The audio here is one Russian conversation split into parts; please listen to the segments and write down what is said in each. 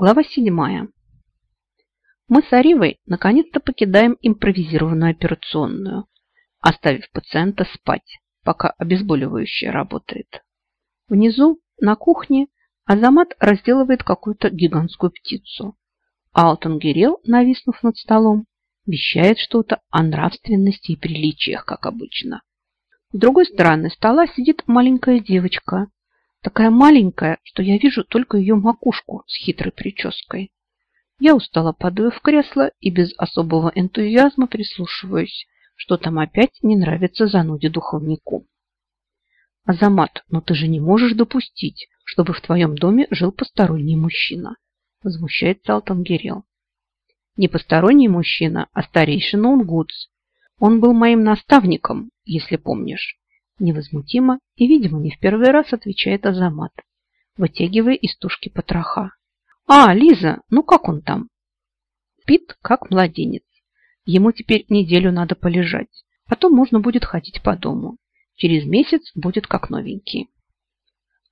Глава седьмая. Мы с Аривой наконец-то покидаем импровизированную операционную, оставив пациента спать, пока обезболивающее работает. Внизу, на кухне, Азамат разделывает какую-то гигантскую птицу. А Алтон Гирел, нависнув над столом, вещает что-то о нравственности и приличиях, как обычно. С другой стороны стола сидит маленькая девочка, Такая маленькая, что я вижу только ее макушку с хитрой прической. Я устала падаю в кресло и без особого энтузиазма прислушиваюсь, что там опять не нравится зануде духовнику. Азамат, но ты же не можешь допустить, чтобы в твоем доме жил посторонний мужчина. Возмущается Алтангирел. Не посторонний мужчина, а старейшина Унгутс. Он был моим наставником, если помнишь. Невозмутимо и, видимо, не в первый раз отвечает Азамат, вытягивая из тушки потроха. «А, Лиза, ну как он там?» Спит, как младенец. Ему теперь неделю надо полежать. Потом можно будет ходить по дому. Через месяц будет как новенький.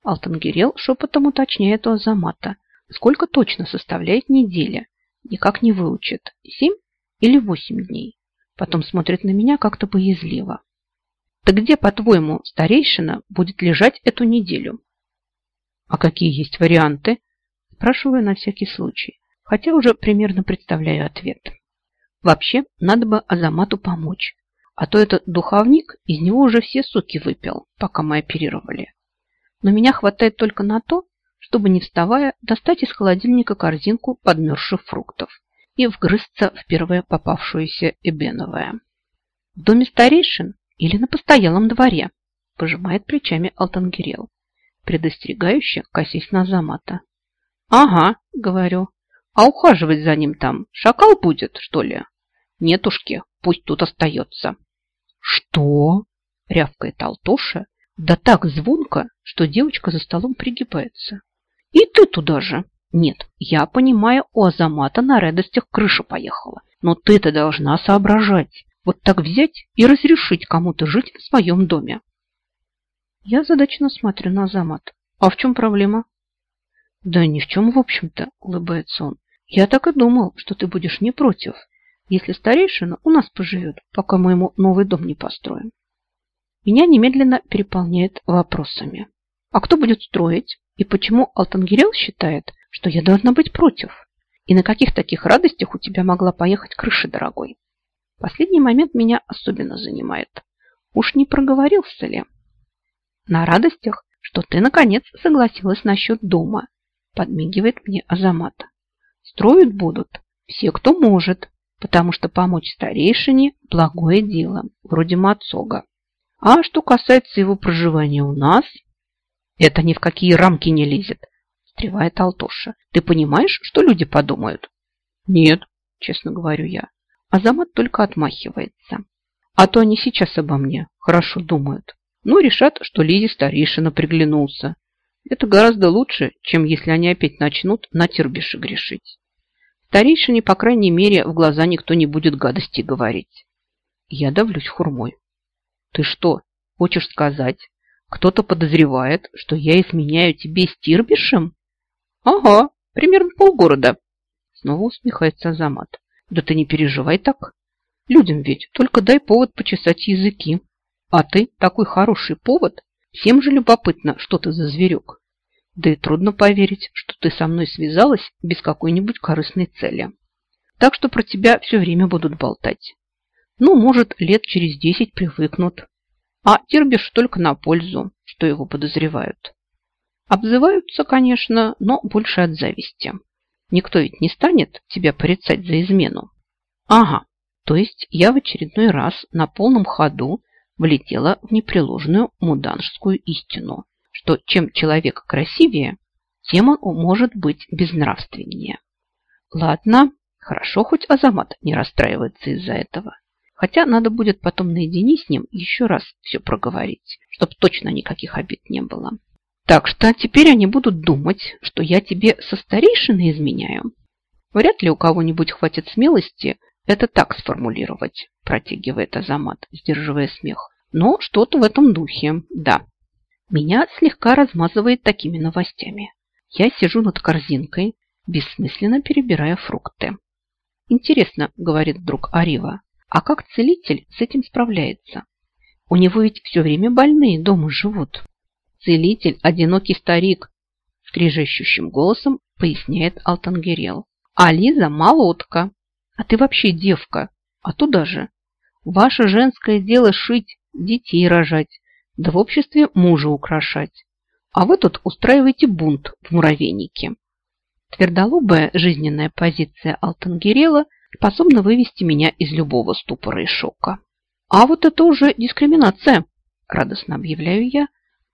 Алтангирел шепотом уточняет у Азамата, сколько точно составляет неделя. Никак не выучит. Семь или восемь дней. Потом смотрит на меня как-то боязливо. Так где, по-твоему, старейшина будет лежать эту неделю? А какие есть варианты? Спрашиваю на всякий случай, хотя уже примерно представляю ответ. Вообще, надо бы Азамату помочь, а то этот духовник из него уже все соки выпил, пока мы оперировали. Но меня хватает только на то, чтобы, не вставая, достать из холодильника корзинку подмерзших фруктов и вгрызться в первое попавшееся эбеновое. В доме старейшин или на постоялом дворе, пожимает плечами Алтангирел, предостерегающе косясь на Замата. Ага, говорю, а ухаживать за ним там шакал будет, что ли? Нетушки, пусть тут остается. Что? Рявкает Алтоша, да так звонко, что девочка за столом пригибается. И ты туда же. Нет, я понимаю, у Азамата на радостях крыша поехала. Но ты-то должна соображать. Вот так взять и разрешить кому-то жить в своем доме. Я задачно смотрю на Замат. А в чем проблема? Да ни в чем, в общем-то, улыбается он. Я так и думал, что ты будешь не против, если старейшина у нас поживет, пока мы ему новый дом не построим. Меня немедленно переполняет вопросами. А кто будет строить? И почему Алтангирел считает, что я должна быть против? И на каких таких радостях у тебя могла поехать крыша, дорогой? Последний момент меня особенно занимает. Уж не проговорился ли? На радостях, что ты, наконец, согласилась насчет дома, подмигивает мне Азамат. Строить будут все, кто может, потому что помочь старейшине – благое дело, вроде Мацога. А что касается его проживания у нас, это ни в какие рамки не лезет, встревает Алтоша. Ты понимаешь, что люди подумают? Нет, честно говорю я. Азамат только отмахивается. А то они сейчас обо мне хорошо думают. Ну, решат, что Лизе старейшина приглянулся. Это гораздо лучше, чем если они опять начнут на тирбише грешить. Старейшине, по крайней мере, в глаза никто не будет гадости говорить. Я давлюсь хурмой. Ты что, хочешь сказать, кто-то подозревает, что я изменяю тебе с тирбишем? Ага, примерно полгорода. Снова усмехается Азамат. Да ты не переживай так. Людям ведь только дай повод почесать языки. А ты такой хороший повод. Всем же любопытно, что ты за зверек. Да и трудно поверить, что ты со мной связалась без какой-нибудь корыстной цели. Так что про тебя все время будут болтать. Ну, может, лет через десять привыкнут. А тербишь только на пользу, что его подозревают. Обзываются, конечно, но больше от зависти. Никто ведь не станет тебя порицать за измену. Ага, то есть я в очередной раз на полном ходу влетела в непреложную муданжскую истину, что чем человек красивее, тем он может быть безнравственнее. Ладно, хорошо, хоть Азамат не расстраивается из-за этого. Хотя надо будет потом наедине с ним еще раз все проговорить, чтобы точно никаких обид не было. Так что теперь они будут думать, что я тебе со старейшиной изменяю. Вряд ли у кого-нибудь хватит смелости это так сформулировать, протягивает Азамат, сдерживая смех. Но что-то в этом духе, да. Меня слегка размазывает такими новостями. Я сижу над корзинкой бессмысленно перебирая фрукты. «Интересно», — говорит вдруг Арива, «а как целитель с этим справляется? У него ведь все время больные дома живут». «Целитель – одинокий старик», – скрижащущим голосом поясняет Алтангерел. «А Лиза – молодка. А ты вообще девка. А туда же. Ваше женское дело шить, детей рожать, да в обществе мужа украшать. А вы тут устраиваете бунт в муравейнике. Твердолобая жизненная позиция Алтангерела способна вывести меня из любого ступора и шока. А вот это уже дискриминация, радостно объявляю я,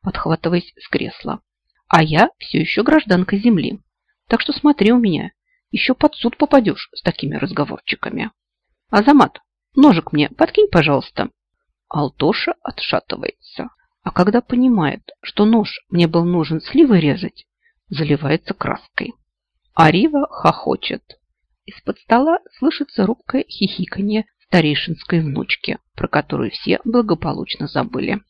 подхватываясь с кресла. А я все еще гражданка земли. Так что смотри у меня, еще под суд попадешь с такими разговорчиками. Азамат, Ножик мне подкинь, пожалуйста. Алтоша отшатывается. А когда понимает, что нож мне был нужен сливы резать, заливается краской. Арива хохочет. Из-под стола слышится рубкое хихиканье старейшинской внучки, про которую все благополучно забыли.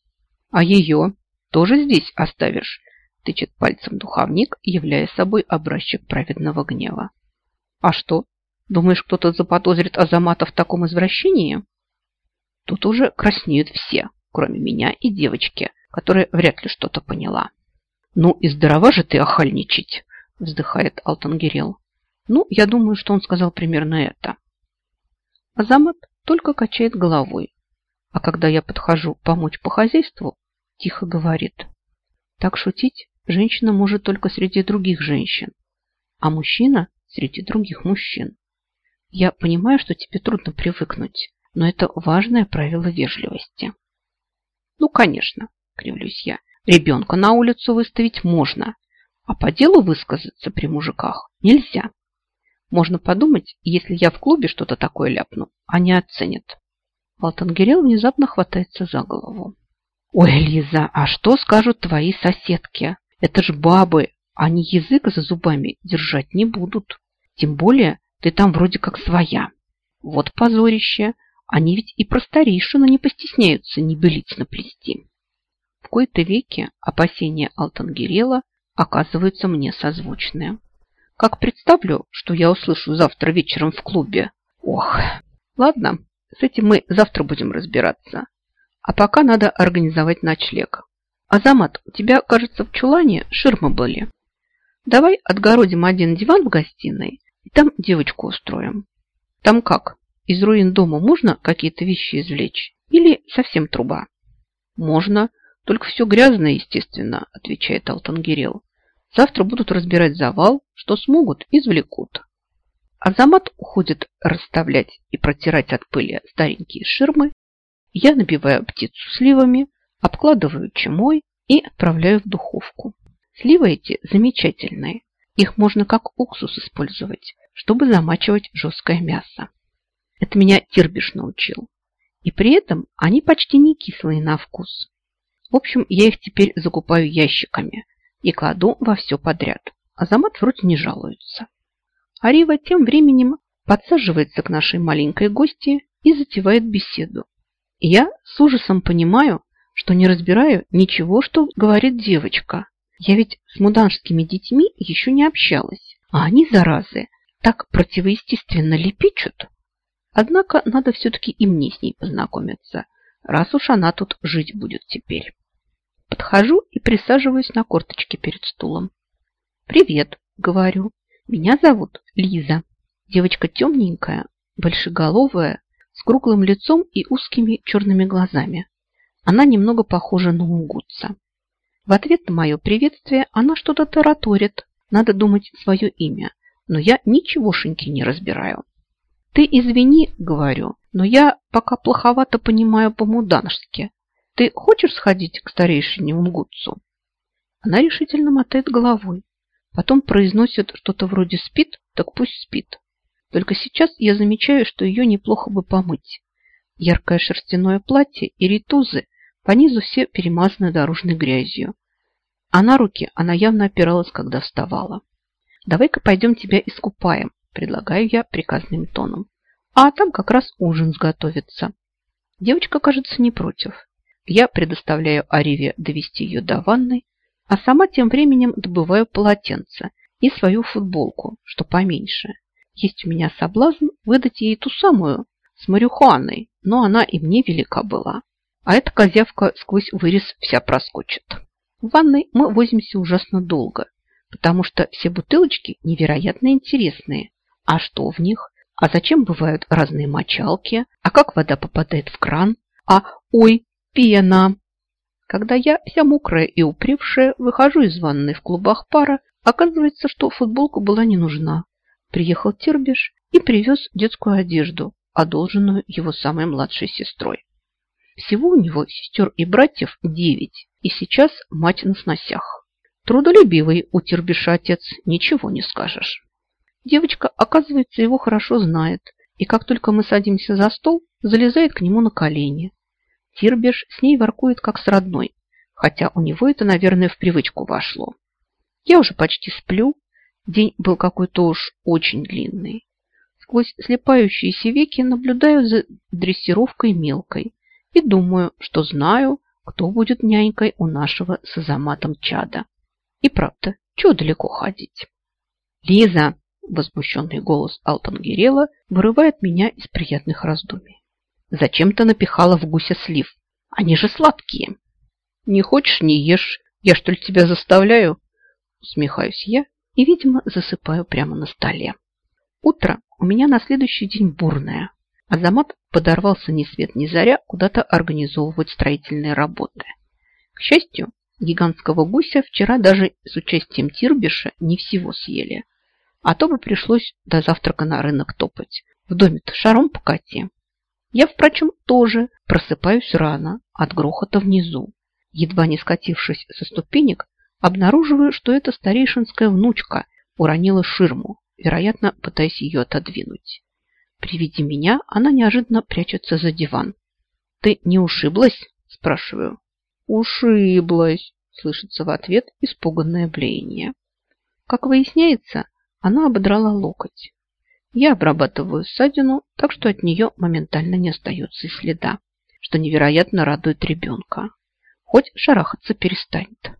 А ее тоже здесь оставишь? Тычет пальцем духовник, являя собой образчик праведного гнева. А что, Думаешь, кто-то заподозрит Азамата в таком извращении? Тут уже краснеют все, кроме меня и девочки, которая вряд ли что-то поняла. Ну и здорова же ты охальничать, вздыхает Алтангерел. Ну, я думаю, что он сказал примерно это. Азамат только качает головой, а когда я подхожу помочь по хозяйству, тихо говорит. Так шутить женщина может только среди других женщин, а мужчина среди других мужчин. Я понимаю, что тебе трудно привыкнуть, но это важное правило вежливости. Ну, конечно, кривлюсь я. Ребенка на улицу выставить можно, а по делу высказаться при мужиках нельзя. Можно подумать, если я в клубе что-то такое ляпну, они оценят. Алтангерел внезапно хватается за голову. Ой, Лиза, а что скажут твои соседки? Это ж бабы, они язык за зубами держать не будут. Тем более, ты там вроде как своя. Вот позорище. Они ведь и про старейшину не постесняются небылиц наплести. В кои-то веки опасения Алтангерела оказываются мне созвучные. Как представлю, что я услышу завтра вечером в клубе. Ох, ладно, с этим мы завтра будем разбираться. А пока надо организовать ночлег. Азамат, у тебя, кажется, в чулане ширмы были. Давай отгородим один диван в гостиной и там девочку устроим. Там как? Из руин дома можно какие-то вещи извлечь? Или совсем труба? Можно, только все грязное, естественно, отвечает Алтангирел. Завтра будут разбирать завал, что смогут, извлекут. Азамат уходит расставлять и протирать от пыли старенькие ширмы. Я набиваю птицу сливами, обкладываю чемой и отправляю в духовку. Сливы эти замечательные. Их можно как уксус использовать, чтобы замачивать жесткое мясо. Это меня Тирбиш научил. И при этом они почти не кислые на вкус. В общем, я их теперь закупаю ящиками и кладу во все подряд. А Замат вроде не жалуется. Арива тем временем подсаживается к нашей маленькой гости и затевает беседу. Я с ужасом понимаю, что не разбираю ничего, что говорит девочка. Я ведь с муданскими детьми еще не общалась, а они, заразы, так противоестественно лепечут. Однако надо все-таки и мне с ней познакомиться, раз уж она тут жить будет теперь. Подхожу и присаживаюсь на корточке перед стулом. «Привет», — говорю. «Меня зовут Лиза. Девочка темненькая, большеголовая, круглым лицом и узкими черными глазами. Она немного похожа на угутца. В ответ на мое приветствие она что-то тараторит. Надо думать свое имя. Но я ничегошеньки не разбираю. Ты извини, говорю, но я пока плоховато понимаю по-мудански. Ты хочешь сходить к старейшине Унгутцу? Она решительно мотает головой. Потом произносит что-то вроде «спит», так пусть спит. Только сейчас я замечаю, что ее неплохо бы помыть. Яркое шерстяное платье и ритузы по низу все перемазаны дорожной грязью. А на руки она явно опиралась, когда вставала. «Давай-ка пойдем тебя искупаем», – предлагаю я приказным тоном. «А там как раз ужин сготовится». Девочка, кажется, не против. Я предоставляю Ариве довести ее до ванной, а сама тем временем добываю полотенце и свою футболку, что поменьше. Есть у меня соблазн выдать ей ту самую с марихуаной, но она и мне велика была. А эта козявка сквозь вырез вся проскочит. В ванной мы возимся ужасно долго, потому что все бутылочки невероятно интересные. А что в них? А зачем бывают разные мочалки? А как вода попадает в кран? А, ой, пена! Когда я, вся мокрая и упревшая, выхожу из ванной в клубах пара, оказывается, что футболка была не нужна. Приехал Тирбиш и привез детскую одежду, одолженную его самой младшей сестрой. Всего у него сестер и братьев девять, и сейчас мать на сносях. Трудолюбивый у Тирбиша отец, ничего не скажешь. Девочка, оказывается, его хорошо знает, и как только мы садимся за стол, залезает к нему на колени. Тирбиш с ней воркует как с родной, хотя у него это, наверное, в привычку вошло. Я уже почти сплю, день был какой-то уж очень длинный. Сквозь слепающиеся веки наблюдаю за дрессировкой мелкой и думаю, что знаю, кто будет нянькой у нашего с Азаматом чада. И правда, чего далеко ходить? Лиза, возмущенный голос Алтангерела вырывает меня из приятных раздумий. Зачем ты напихала в гуся слив? Они же сладкие. Не хочешь, не ешь. Я что ли тебя заставляю? Усмехаюсь я и, видимо, засыпаю прямо на столе. Утро у меня на следующий день бурное. Азамат подорвался ни свет ни заря куда-то организовывать строительные работы. К счастью, гигантского гуся вчера даже с участием Тирбиша не всего съели. А то бы пришлось до завтрака на рынок топать. В доме-то шаром покати. Я, впрочем, тоже просыпаюсь рано от грохота внизу. Едва не скатившись со ступенек, обнаруживаю, что это старейшинская внучка уронила ширму, вероятно, пытаясь ее отодвинуть. При виде меня она неожиданно прячется за диван. «Ты не ушиблась?» – спрашиваю. «Ушиблась!» – слышится в ответ испуганное блеяние. Как выясняется, она ободрала локоть. Я обрабатываю ссадину, так что от нее моментально не остается и следа, что невероятно радует ребенка. Хоть шарахаться перестанет.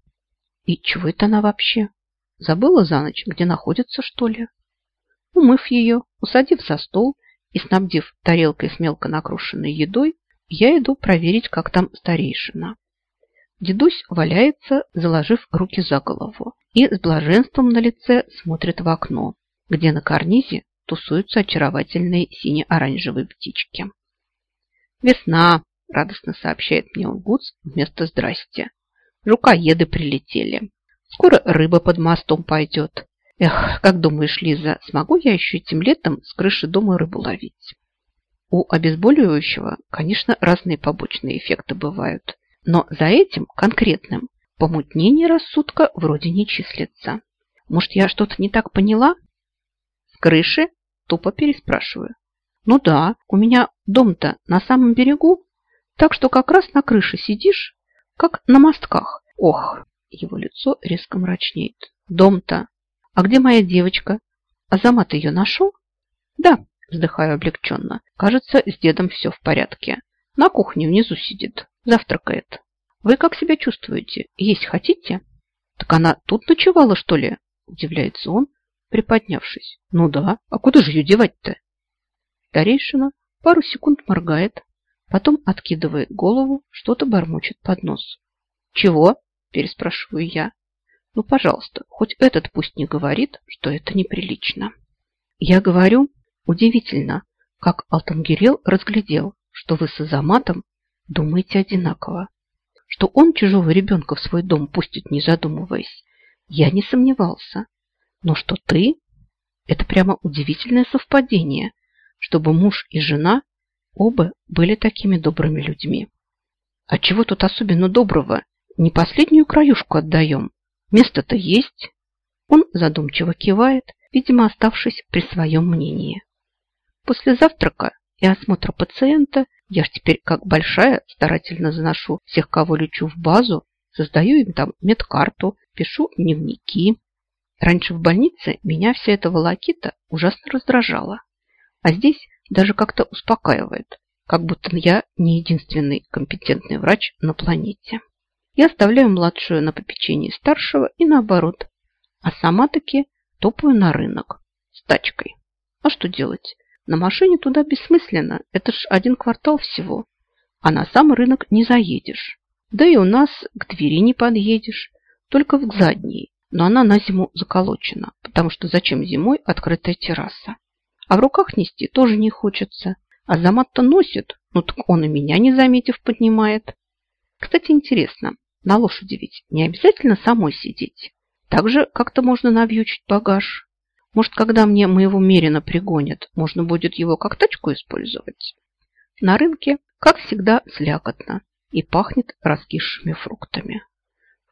И чего это она вообще? Забыла за ночь, где находится, что ли? Умыв ее, усадив за стол и снабдив тарелкой с мелко накрушенной едой, я иду проверить, как там старейшина. Дедусь валяется, заложив руки за голову, и с блаженством на лице смотрит в окно, где на карнизе тусуются очаровательные сине-оранжевые птички. «Весна!» – радостно сообщает мне Угуц вместо «здрасте». Жукоеды прилетели. Скоро рыба под мостом пойдет. Эх, как думаешь, Лиза, смогу я еще этим летом с крыши дома рыбу ловить? У обезболивающего, конечно, разные побочные эффекты бывают. Но за этим конкретным помутнение рассудка вроде не числится. Может, я что-то не так поняла? С крыши? Тупо переспрашиваю. Ну да, у меня дом-то на самом берегу, так что как раз на крыше сидишь, как на мостках. Ох, его лицо резко мрачнеет. Дом-то. А где моя девочка? Азамат ее нашел? Да, вздыхаю облегченно. Кажется, с дедом все в порядке. На кухне внизу сидит, завтракает. Вы как себя чувствуете? Есть хотите? Так она тут ночевала, что ли? Удивляется он, приподнявшись. Ну да, а куда же ее девать-то? Старейшина пару секунд моргает, потом откидывает голову, что-то бормочет под нос. Чего? Переспрашиваю я. Ну, пожалуйста, хоть этот пусть не говорит, что это неприлично. Я говорю, удивительно, как Алтангирел разглядел, что вы с Азаматом думаете одинаково. Что он чужого ребенка в свой дом пустит, не задумываясь, я не сомневался. Но что ты? Это прямо удивительное совпадение, чтобы муж и жена оба были такими добрыми людьми. А чего тут особенно доброго? Не последнюю краюшку отдаем. Место-то есть. Он задумчиво кивает, видимо, оставшись при своем мнении. После завтрака и осмотра пациента я ж теперь как большая старательно заношу всех, кого лечу в базу, создаю им там медкарту, пишу дневники. Раньше в больнице меня вся эта волокита ужасно раздражала. А здесь даже как-то успокаивает, как будто я не единственный компетентный врач на планете. Я оставляю младшую на попечении старшего и наоборот, а сама таки топаю на рынок с тачкой. А что делать? На машине туда бессмысленно, это ж один квартал всего. А на сам рынок не заедешь. Да и у нас к двери не подъедешь, только в задней. Но она на зиму заколочена, потому что зачем зимой открытая терраса? А в руках нести тоже не хочется. А замат-то носит, ну так он и меня, не заметив, поднимает. Кстати, интересно, на лошади ведь не обязательно самой сидеть. Также как-то можно навьючить багаж. Может, когда мне моего мерина пригонят, можно будет его как тачку использовать? На рынке, как всегда, слякотно и пахнет раскисшими фруктами.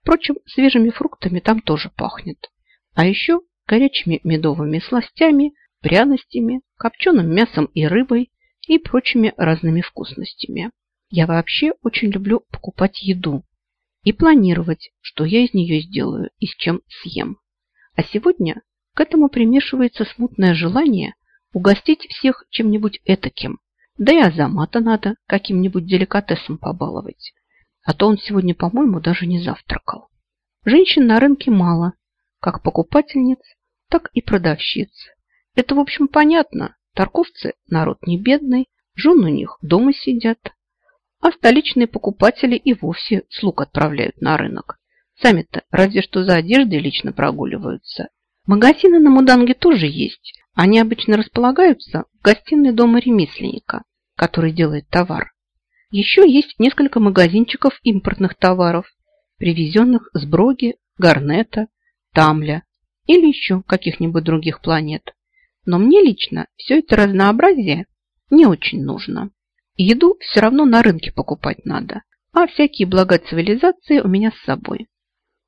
Впрочем, свежими фруктами там тоже пахнет. А еще горячими медовыми сластями, пряностями, копченым мясом и рыбой и прочими разными вкусностями. Я вообще очень люблю покупать еду и планировать, что я из нее сделаю и с чем съем. А сегодня к этому примешивается смутное желание угостить всех чем-нибудь этаким. Да и Азамата надо каким-нибудь деликатесом побаловать. А то он сегодня, по-моему, даже не завтракал. Женщин на рынке мало, как покупательниц, так и продавщиц. Это, в общем, понятно. Торговцы – народ не бедный, жен у них дома сидят. А столичные покупатели и вовсе слуг отправляют на рынок. Сами-то разве что за одеждой лично прогуливаются Магазины на Муданге тоже есть. Они обычно располагаются в гостиной дома ремесленника, который делает товар. Еще есть несколько магазинчиков импортных товаров, привезенных с Броги, Гарнета, Тамля или еще каких-нибудь других планет. Но мне лично все это разнообразие не очень нужно. Еду все равно на рынке покупать надо, а всякие блага цивилизации у меня с собой.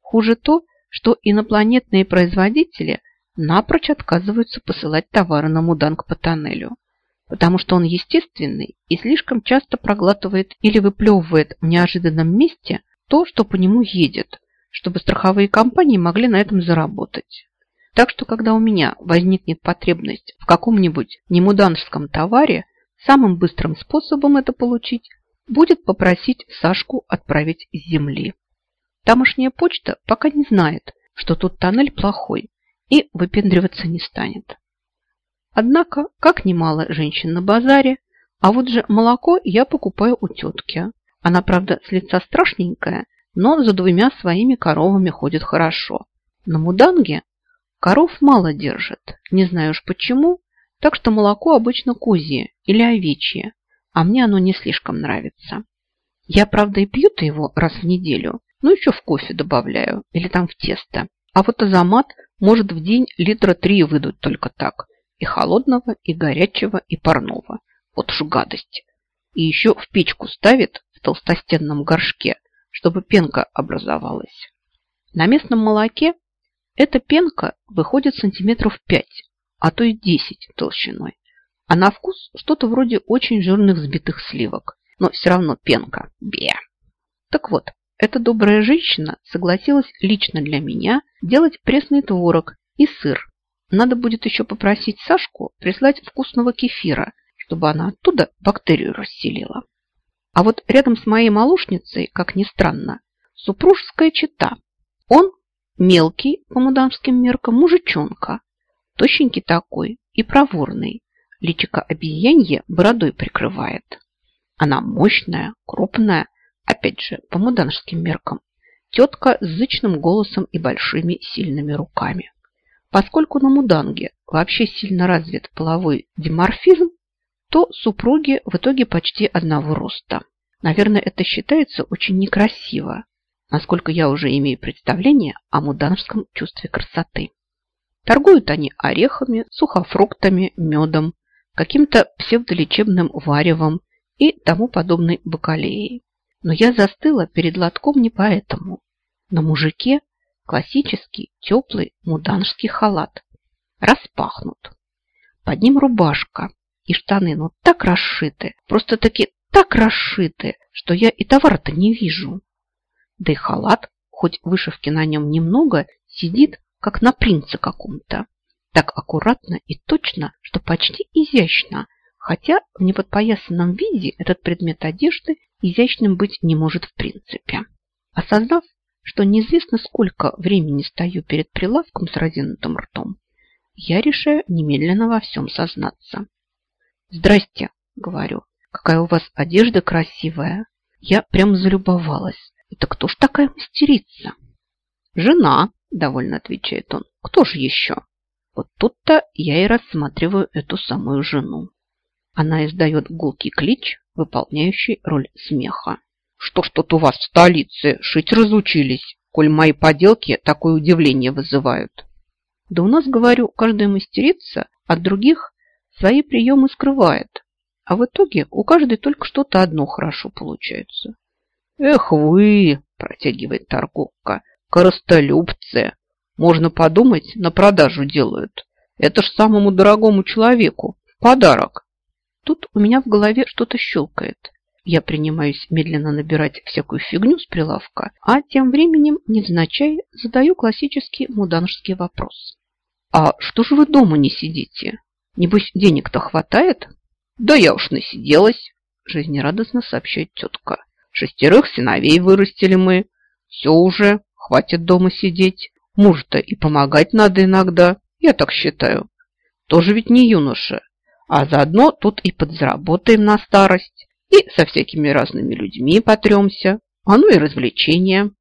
Хуже то, что инопланетные производители напрочь отказываются посылать товары на Муданг по тоннелю, потому что он естественный и слишком часто проглатывает или выплевывает в неожиданном месте то, что по нему едет, чтобы страховые компании могли на этом заработать. Так что, когда у меня возникнет потребность в каком-нибудь немуданском товаре, самым быстрым способом это получить будет попросить Сашку отправить с земли. Тамошняя почта пока не знает, что тут тоннель плохой и выпендриваться не станет. Однако, как немало женщин на базаре, а вот же молоко я покупаю у тетки. Она, правда, с лица страшненькая, но за двумя своими коровами ходит хорошо. На Муданге коров мало держит, не знаю уж почему, так что молоко обычно козье или овечье, а мне оно не слишком нравится. Я, правда, и пью-то его раз в неделю, ну, еще в кофе добавляю или там в тесто. А вот азамат может в день литра три выдуть только так. И холодного, и горячего, и парного. Вот уж гадость. И еще в печку ставит в толстостенном горшке, чтобы пенка образовалась. На местном молоке эта пенка выходит сантиметров 5, а то и 10 толщиной. А на вкус что-то вроде очень жирных взбитых сливок. Но все равно пенка. Бе. Так вот, эта добрая женщина согласилась лично для меня делать пресный творог и сыр. Надо будет еще попросить Сашку прислать вкусного кефира, чтобы она оттуда бактерию расселила. А вот рядом с моей молочницей, как ни странно, супружеская чета. Он мелкий, по мудамским меркам, мужичонка, тощенький такой и проворный, личико обезьянье бородой прикрывает. Она мощная, крупная, опять же, по муданским меркам, тетка с зычным голосом и большими сильными руками. Поскольку на муданге вообще сильно развит половой диморфизм, то супруги в итоге почти одного роста. Наверное, это считается очень некрасиво, насколько я уже имею представление о муданском чувстве красоты. Торгуют они орехами, сухофруктами, медом, каким-то псевдолечебным варевом и тому подобной бакалеей. Но я застыла перед лотком не поэтому. На мужике классический теплый муданский халат. Распахнут. Под ним рубашка и штаны, ну так расшиты, просто-таки так расшиты, что я и товара-то не вижу. Да и халат, хоть вышивки на нем немного, сидит, как на принце каком-то. Так аккуратно и точно, что почти изящно, хотя в неподпоясанном виде этот предмет одежды изящным быть не может в принципе. Осознав, что неизвестно сколько времени стою перед прилавком с разинутым ртом, я решаю немедленно во всем сознаться. «Здрасте», — говорю, — «какая у вас одежда красивая». Я прям залюбовалась. Это кто ж такая мастерица? Жена, довольно отвечает он. Кто же еще? Вот тут-то я и рассматриваю эту самую жену. Она издает гулкий клич, выполняющий роль смеха. Что ж тут у вас в столице? Шить разучились, коль мои поделки такое удивление вызывают. Да у нас, говорю, каждая мастерица от других свои приемы скрывает. А в итоге у каждой только что-то одно хорошо получается. Эх вы, протягивает торговка, коростолюбцы. Можно подумать, на продажу делают. Это ж самому дорогому человеку. Подарок. Тут у меня в голове что-то щелкает. Я принимаюсь медленно набирать всякую фигню с прилавка, а тем временем, невзначай, задаю классический муданжский вопрос. «А что же вы дома не сидите? Небось, денег-то хватает?» «Да я уж насиделась», – жизнерадостно сообщает тетка. «Шестерых сыновей вырастили мы. Все уже, хватит дома сидеть. Мужу-то и помогать надо иногда, я так считаю. Тоже ведь не юноша. А заодно тут и подзаработаем на старость, и со всякими разными людьми потремся. А ну и развлечения.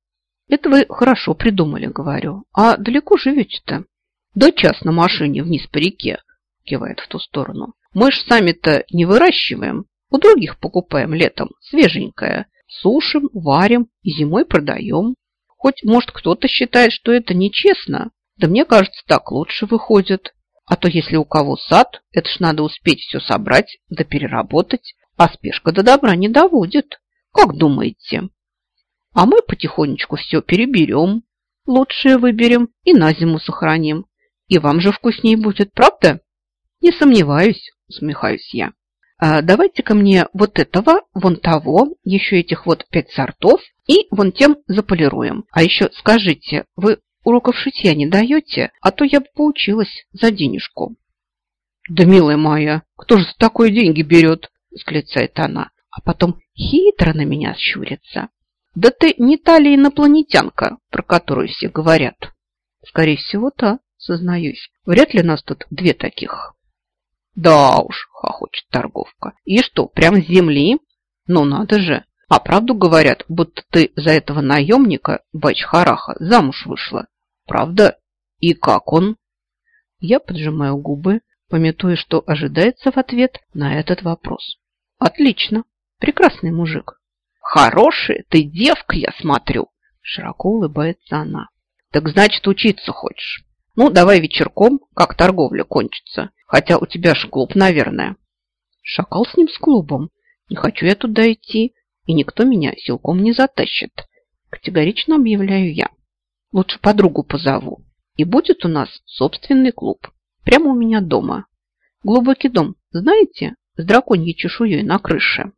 Это вы хорошо придумали, говорю. А далеко живете-то? Да час на машине вниз по реке, кивает в ту сторону. Мы ж сами-то не выращиваем, у других покупаем летом свеженькое. Сушим, варим и зимой продаем. Хоть, может, кто-то считает, что это нечестно, да мне кажется, так лучше выходит. А то если у кого сад, это ж надо успеть все собрать да переработать, а спешка до добра не доводит. Как думаете? А мы потихонечку все переберем, лучшее выберем и на зиму сохраним. И вам же вкуснее будет, правда? Не сомневаюсь, усмехаюсь я. А давайте-ка мне вот этого, вон того, еще этих вот пять сортов и вон тем заполируем. А еще скажите, вы уроков шитья не даете, а то я бы поучилась за денежку. Да, милая моя, кто же за такое деньги берет? Восклицает она, а потом хитро на меня щурится. Да ты не та ли инопланетянка, про которую все говорят? Скорее всего, та, сознаюсь. Вряд ли нас тут две таких. Да уж, хохочет торговка. И что, прям с земли? Ну надо же. А правду говорят, будто ты за этого наемника, Бачхараха, замуж вышла. Правда? И как он? Я поджимаю губы, пометуя, что ожидается в ответ на этот вопрос. Отлично. Прекрасный мужик. Хорошая ты девка, я смотрю. Широко улыбается она. Так значит, учиться хочешь? Ну, давай вечерком, как торговля кончится. Хотя у тебя ж клуб, наверное. Шакал с ним с клубом. Не хочу я туда идти, и никто меня силком не затащит. Категорично объявляю я. Лучше подругу позову. И будет у нас собственный клуб. Прямо у меня дома. Глубокий дом, знаете, с драконьей чешуей на крыше.